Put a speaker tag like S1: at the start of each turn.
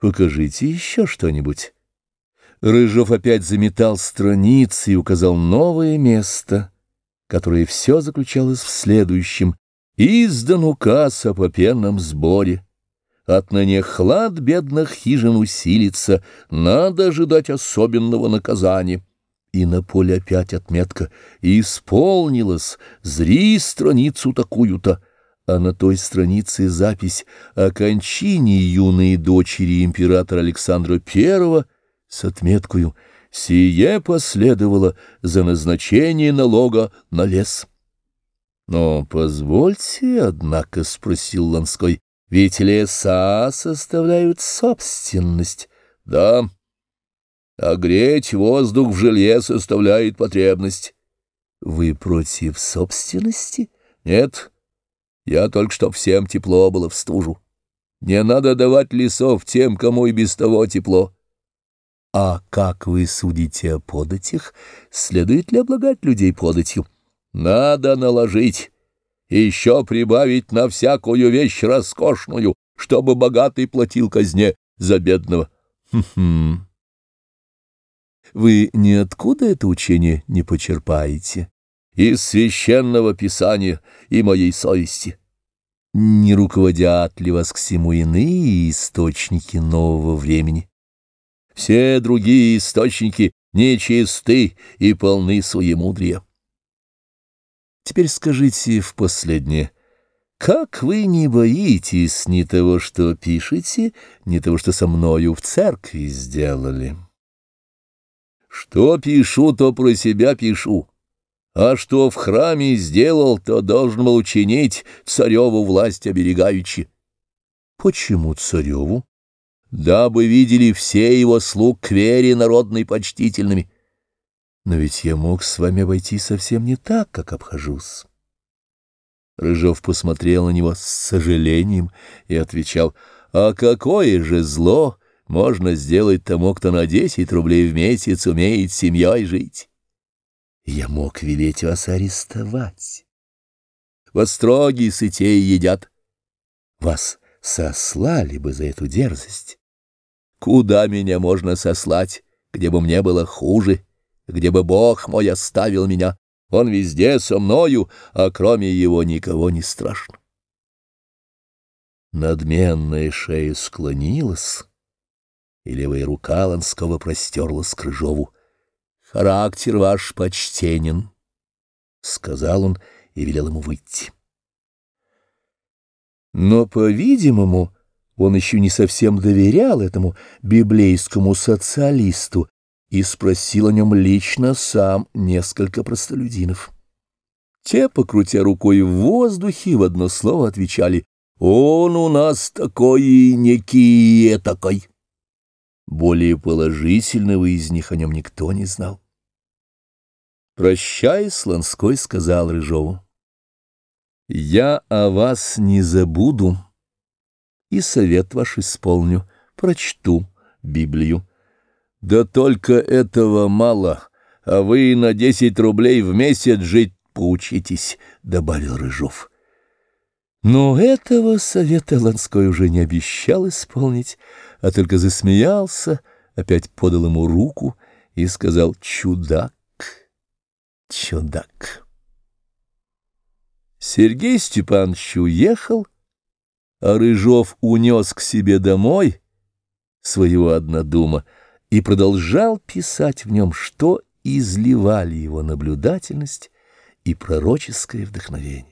S1: Покажите еще что-нибудь. Рыжов опять заметал страницы и указал новое место, которое все заключалось в следующем. Издан указ о попенном сборе. Отныне хлад бедных хижин усилится, надо ожидать особенного наказания. И на поле опять отметка «Исполнилось, зри страницу такую-то» а на той странице запись о кончине юной дочери императора Александра I с отметкою «Сие последовало за назначение налога на лес». «Но позвольте, однако, — спросил Ланской, — ведь леса составляют собственность». «Да, а греть воздух в жилье составляет потребность». «Вы против собственности?» «Нет, я только чтоб всем тепло было в стужу. Не надо давать лесов тем, кому и без того тепло». А как вы судите о податях? Следует ли облагать людей податью? Надо наложить, еще прибавить на всякую вещь роскошную, чтобы богатый платил казне за бедного. Хм-хм. Вы ниоткуда это учение не почерпаете? Из священного писания и моей совести. Не руководят ли вас к всему иные источники нового времени? Все другие источники нечисты и полны суемудрия. Теперь скажите в последнее. Как вы не боитесь ни того, что пишете, ни того, что со мною в церкви сделали? Что пишу, то про себя пишу. А что в храме сделал, то должен был учинить цареву власть оберегаючи. Почему цареву? дабы видели все его слуг к вере народной почтительными. Но ведь я мог с вами обойти совсем не так, как обхожусь. Рыжов посмотрел на него с сожалением и отвечал, «А какое же зло можно сделать тому, кто на десять рублей в месяц умеет семьей жить? Я мог велеть вас арестовать. Во строги сытей едят. Вас сослали бы за эту дерзость. Куда меня можно сослать, где бы мне было хуже, где бы Бог мой оставил меня? Он везде со мною, а кроме его никого не страшно. Надменная шея склонилась, и левая рука Ланского простерлась к Крыжову. «Характер ваш почтенен», — сказал он и велел ему выйти. Но, по-видимому, он еще не совсем доверял этому библейскому социалисту и спросил о нем лично сам несколько простолюдинов. Те, покрутя рукой в воздухе, в одно слово отвечали «Он у нас такой и некий такой». Более положительного из них о нем никто не знал. Прощаясь, Ланской сказал Рыжову, «Я о вас не забуду» и совет ваш исполню, прочту Библию. Да только этого мало, а вы на десять рублей в месяц жить поучитесь, — добавил Рыжов. Но этого совета Ланской уже не обещал исполнить, а только засмеялся, опять подал ему руку и сказал «Чудак, чудак». Сергей Степанович уехал, а Рыжов унес к себе домой своего однодума и продолжал писать в нем, что изливали его наблюдательность и пророческое вдохновение.